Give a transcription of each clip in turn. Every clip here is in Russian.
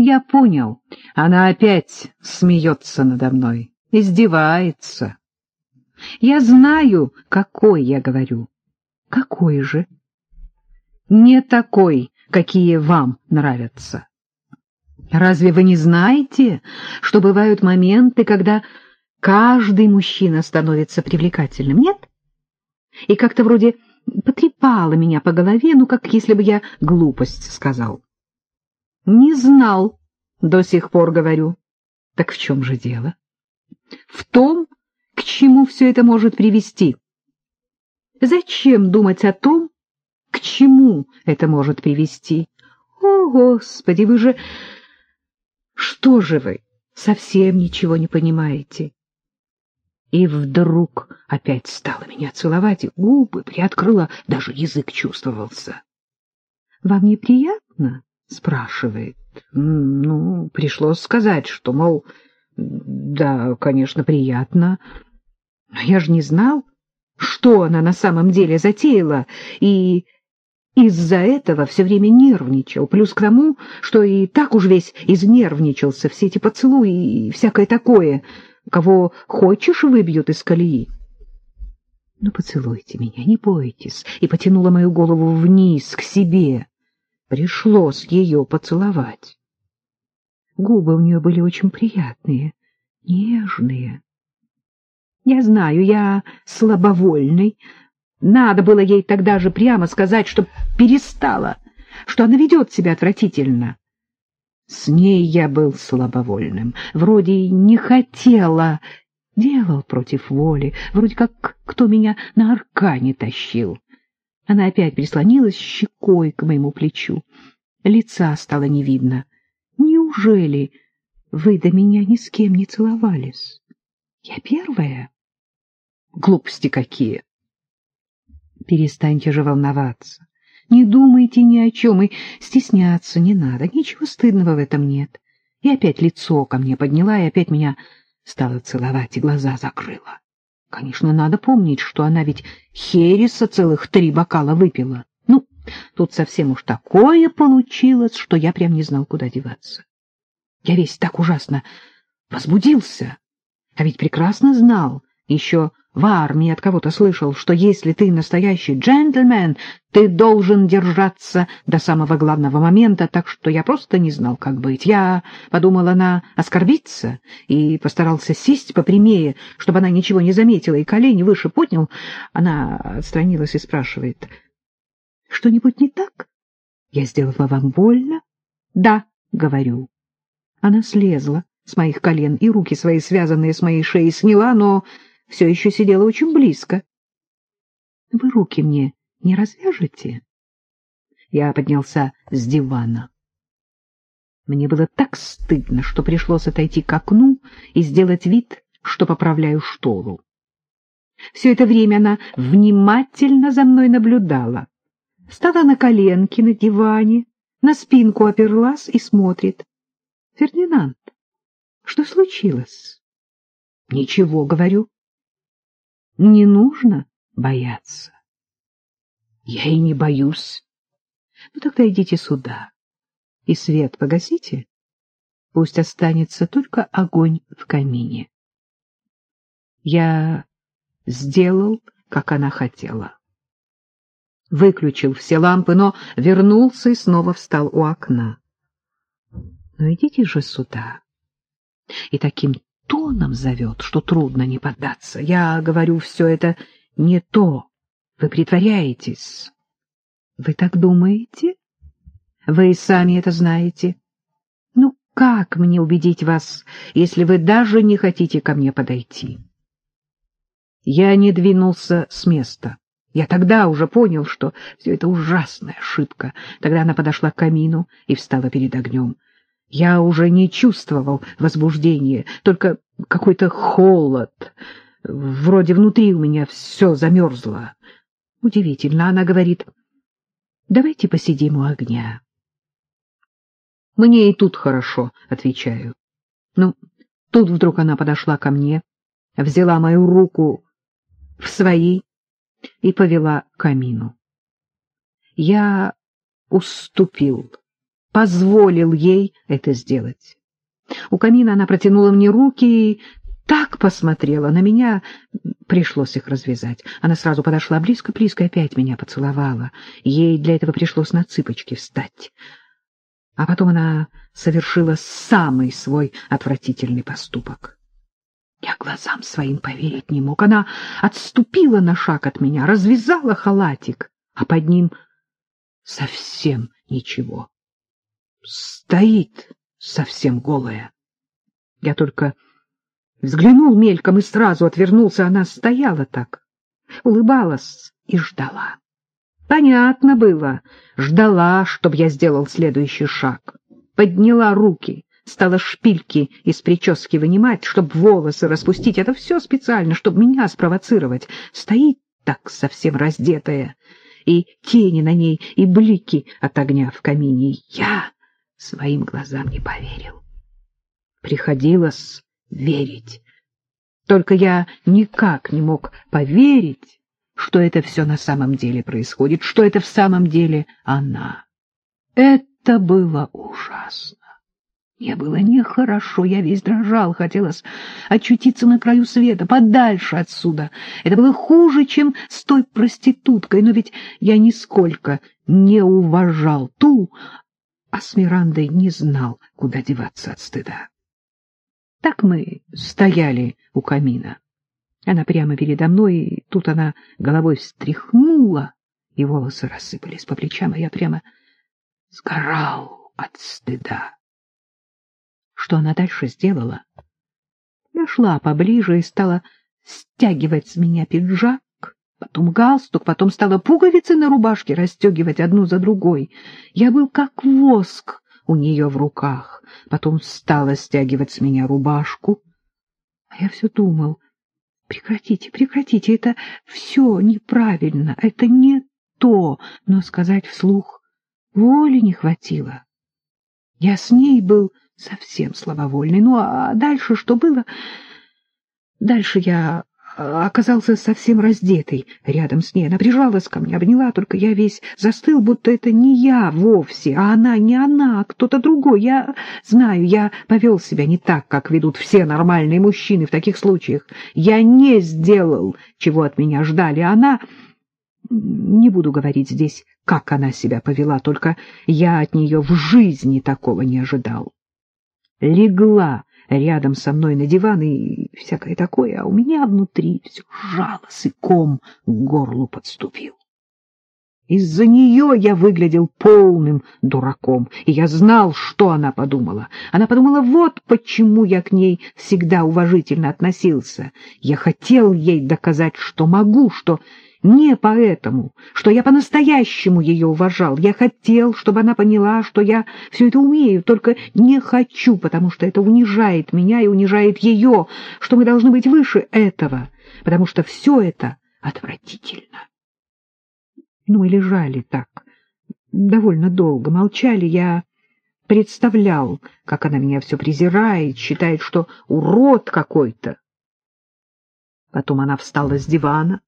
Я понял, она опять смеется надо мной, издевается. Я знаю, какой я говорю. Какой же? Не такой, какие вам нравятся. Разве вы не знаете, что бывают моменты, когда каждый мужчина становится привлекательным, нет? И как-то вроде потрепала меня по голове, ну, как если бы я глупость сказал. Не знал, до сих пор говорю. Так в чем же дело? В том, к чему все это может привести. Зачем думать о том, к чему это может привести? О, Господи, вы же... Что же вы, совсем ничего не понимаете? И вдруг опять стала меня целовать, и губы приоткрыла, даже язык чувствовался. — Вам неприятно? — спрашивает. Ну, пришлось сказать, что, мол, да, конечно, приятно. Но я же не знал, что она на самом деле затеяла, и из-за этого все время нервничал, плюс к тому, что и так уж весь изнервничался, все эти поцелуи и всякое такое — Кого хочешь, выбьют из колеи. Ну, поцелуйте меня, не бойтесь. И потянула мою голову вниз, к себе. Пришлось ее поцеловать. Губы у нее были очень приятные, нежные. Я знаю, я слабовольный. Надо было ей тогда же прямо сказать, что перестала, что она ведет себя отвратительно. С ней я был слабовольным, вроде и не хотела, делал против воли, вроде как кто меня на аркане тащил. Она опять прислонилась щекой к моему плечу. Лица стало не видно. Неужели вы до меня ни с кем не целовались? Я первая? Глупости какие! Перестаньте же волноваться. Не думайте ни о чем, и стесняться не надо, ничего стыдного в этом нет. И опять лицо ко мне подняла, и опять меня стала целовать, и глаза закрыла. Конечно, надо помнить, что она ведь хереса целых три бокала выпила. Ну, тут совсем уж такое получилось, что я прям не знал, куда деваться. Я весь так ужасно возбудился, а ведь прекрасно знал, еще в армии от кого-то слышал, что если ты настоящий джентльмен, ты должен держаться до самого главного момента, так что я просто не знал, как быть. Я подумал, она оскорбится, и постарался сесть попрямее, чтобы она ничего не заметила, и колени выше поднял. Она отстранилась и спрашивает, — Что-нибудь не так? Я сделала вам больно? — Да, — говорю. Она слезла с моих колен и руки свои, связанные с моей шеей, сняла, но все еще сидела очень близко. — Вы руки мне не развяжете? Я поднялся с дивана. Мне было так стыдно, что пришлось отойти к окну и сделать вид, что поправляю штору. Все это время она внимательно за мной наблюдала. Встала на коленки на диване, на спинку оперлась и смотрит. — Фердинанд, что случилось? — Ничего, — говорю. Не нужно бояться. Я и не боюсь. Ну тогда идите сюда. И свет погасите. Пусть останется только огонь в камине. Я сделал, как она хотела. Выключил все лампы, но вернулся и снова встал у окна. Ну идите же сюда. И таким тоном зовет, что трудно не поддаться. Я говорю, все это не то. Вы притворяетесь. Вы так думаете? Вы сами это знаете. Ну, как мне убедить вас, если вы даже не хотите ко мне подойти? Я не двинулся с места. Я тогда уже понял, что все это ужасная ошибка. Тогда она подошла к камину и встала перед огнем. Я уже не чувствовал возбуждения, только какой-то холод. Вроде внутри у меня все замерзло. Удивительно, она говорит, давайте посидим у огня. Мне и тут хорошо, отвечаю. Ну, тут вдруг она подошла ко мне, взяла мою руку в свои и повела к камину. Я уступил позволил ей это сделать. У камина она протянула мне руки и так посмотрела на меня, пришлось их развязать. Она сразу подошла близко-близко и опять меня поцеловала. Ей для этого пришлось на цыпочки встать. А потом она совершила самый свой отвратительный поступок. Я глазам своим поверить не мог. Она отступила на шаг от меня, развязала халатик, а под ним совсем ничего. Стоит совсем голая. Я только взглянул мельком и сразу отвернулся. Она стояла так, улыбалась и ждала. Понятно было, ждала, чтоб я сделал следующий шаг. Подняла руки, стала шпильки из прически вынимать, чтоб волосы распустить. Это все специально, чтоб меня спровоцировать. Стоит так совсем раздетая, и тени на ней, и блики от огня в камине. Я своим глазам не поверил. Приходилось верить. Только я никак не мог поверить, что это все на самом деле происходит, что это в самом деле она. Это было ужасно. Мне было нехорошо, я весь дрожал, хотелось очутиться на краю света, подальше отсюда. Это было хуже, чем с той проституткой, но ведь я нисколько не уважал ту, а с Мирандой не знал, куда деваться от стыда. Так мы стояли у камина. Она прямо передо мной, и тут она головой встряхнула, и волосы рассыпались по плечам, а я прямо сгорал от стыда. Что она дальше сделала? Я шла поближе и стала стягивать с меня пиджак, потом галстук, потом стала пуговицы на рубашке расстегивать одну за другой. Я был как воск у нее в руках, потом стала стягивать с меня рубашку. А я все думал — Прекратите, прекратите, это все неправильно, это не то, но сказать вслух воли не хватило. Я с ней был совсем слабовольный. Ну, а дальше что было? Дальше я оказался совсем раздетый рядом с ней. Она прижалась ко мне, обняла, только я весь застыл, будто это не я вовсе, а она не она, а кто-то другой. Я знаю, я повел себя не так, как ведут все нормальные мужчины в таких случаях. Я не сделал, чего от меня ждали. Она... Не буду говорить здесь, как она себя повела, только я от нее в жизни такого не ожидал. Легла рядом со мной на диван и всякое такое, а у меня внутри все сжалось и ком к горлу подступил. Из-за нее я выглядел полным дураком, и я знал, что она подумала. Она подумала, вот почему я к ней всегда уважительно относился. Я хотел ей доказать, что могу, что не поэтому, что я по-настоящему ее уважал. Я хотел, чтобы она поняла, что я все это умею, только не хочу, потому что это унижает меня и унижает ее, что мы должны быть выше этого, потому что все это отвратительно. Ну, мы лежали так довольно долго, молчали. Я представлял, как она меня все презирает, считает, что урод какой-то. Потом она встала с дивана,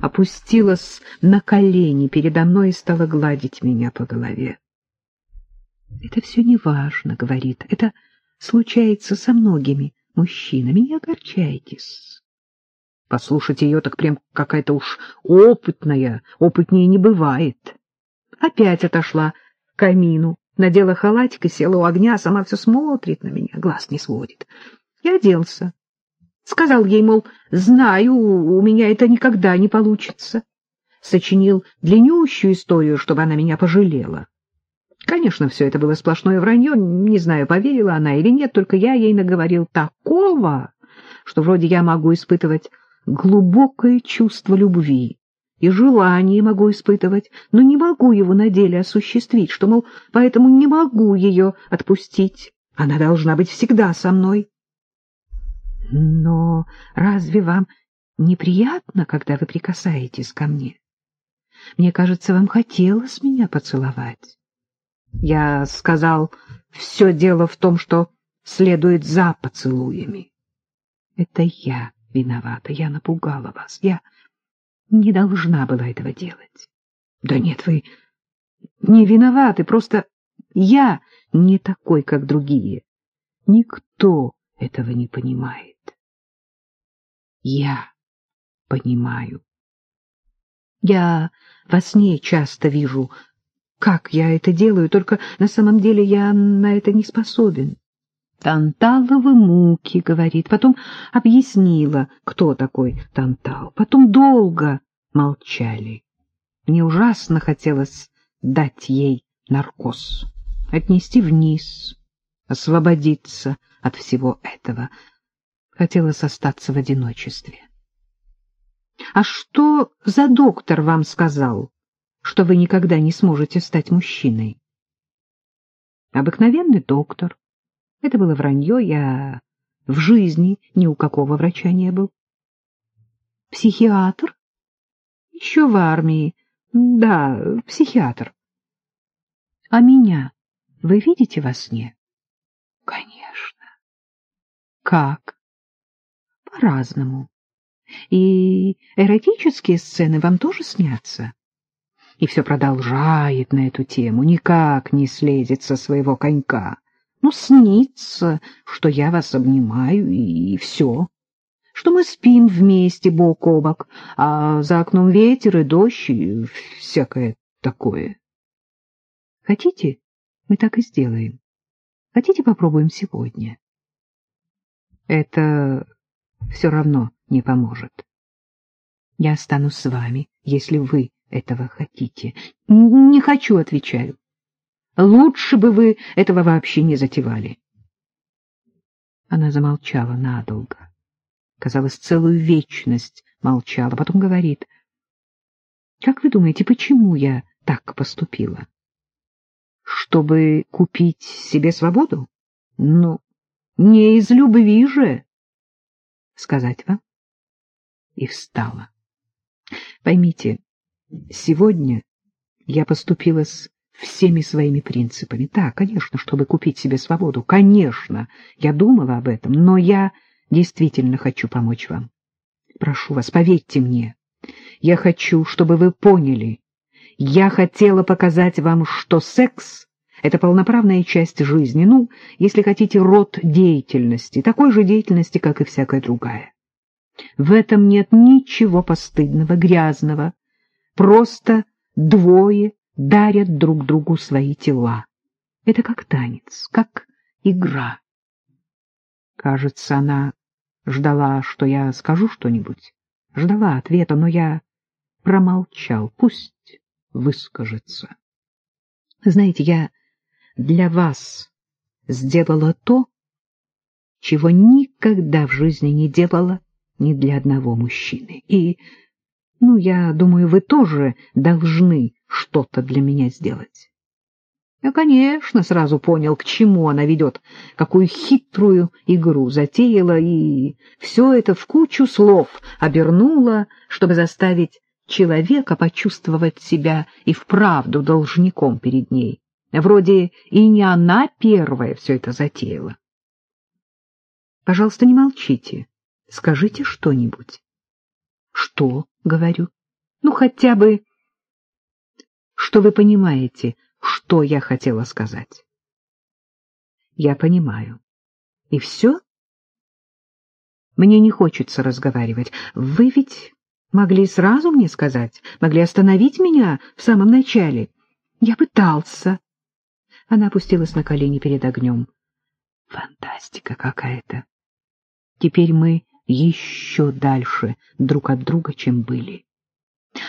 опустилась на колени передо мной и стала гладить меня по голове. — Это все не важно, — говорит, — это случается со многими мужчинами, не огорчайтесь. Послушать ее так прям какая-то уж опытная, опытнее не бывает. Опять отошла к камину, надела халатик и села у огня, сама все смотрит на меня, глаз не сводит. Я оделся, Сказал ей, мол, знаю, у меня это никогда не получится. Сочинил длиннющую историю, чтобы она меня пожалела. Конечно, все это было сплошное вранье, не знаю, поверила она или нет, только я ей наговорил такого, что вроде я могу испытывать глубокое чувство любви и желание могу испытывать, но не могу его на деле осуществить, что, мол, поэтому не могу ее отпустить. Она должна быть всегда со мной. Но разве вам неприятно, когда вы прикасаетесь ко мне? Мне кажется, вам хотелось меня поцеловать. Я сказал, все дело в том, что следует за поцелуями. Это я виновата, я напугала вас, я не должна была этого делать. Да нет, вы не виноваты, просто Я не такой, как другие. Никто этого не понимает. Я понимаю. Я во сне часто вижу, как я это делаю, только на самом деле я на это не способен. Танталовы муки, говорит, потом объяснила, кто такой Тантал. Потом долго молчали. Мне ужасно хотелось дать ей наркоз, отнести вниз, освободиться от всего этого. Хотелось остаться в одиночестве. — А что за доктор вам сказал, что вы никогда не сможете стать мужчиной? — Обыкновенный доктор. Это было вранье, я в жизни ни у какого врача не был. — Психиатр? — Еще в армии. Да, психиатр. — А меня вы видите во сне? — Конечно. — Как? — По-разному. И эротические сцены вам тоже снятся? И все продолжает на эту тему, никак не слезет со своего конька. Ну, снится, что я вас обнимаю, и все. Что мы спим вместе бок о бок, а за окном ветер и дождь и всякое такое. Хотите, мы так и сделаем. Хотите, попробуем сегодня? Это все равно не поможет. Я останусь с вами, если вы этого хотите. Не хочу, отвечаю. Лучше бы вы этого вообще не затевали. Она замолчала надолго. Казалось, целую вечность молчала. Потом говорит, «Как вы думаете, почему я так поступила? Чтобы купить себе свободу? Ну, не из любви же. Сказать вам?» И встала. Поймите, сегодня я поступила с всеми своими принципами. Да, конечно, чтобы купить себе свободу. Конечно, я думала об этом, но я действительно хочу помочь вам. Прошу вас, поверьте мне. Я хочу, чтобы вы поняли. Я хотела показать вам, что секс — это полноправная часть жизни, ну, если хотите, род деятельности, такой же деятельности, как и всякая другая. В этом нет ничего постыдного, грязного. Просто двое дарят друг другу свои тела. Это как танец, как игра. Кажется, она ждала, что я скажу что-нибудь. Ждала ответа, но я промолчал. Пусть выскажется. Знаете, я для вас сделала то, чего никогда в жизни не делала ни для одного мужчины. И, ну, я думаю, вы тоже должны что-то для меня сделать. Я, конечно, сразу понял, к чему она ведет, какую хитрую игру затеяла, и все это в кучу слов обернула, чтобы заставить человека почувствовать себя и вправду должником перед ней. Вроде и не она первая все это затеяла. Пожалуйста, не молчите. Скажите что-нибудь. Что, говорю? Ну, хотя бы, что вы понимаете, что я хотела сказать. Я понимаю. И все? Мне не хочется разговаривать. Вы ведь могли сразу мне сказать, могли остановить меня в самом начале. Я пытался. Она опустилась на колени перед огнем. Фантастика какая-то. Теперь мы еще дальше друг от друга, чем были.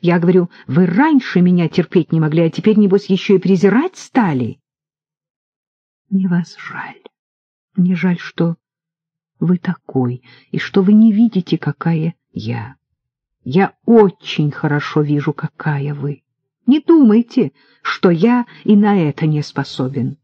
Я говорю, вы раньше меня терпеть не могли, а теперь, небось, еще и презирать стали? Мне вас жаль. Мне жаль, что вы такой, и что вы не видите, какая я. Я очень хорошо вижу, какая вы. Не думайте, что я и на это не способен.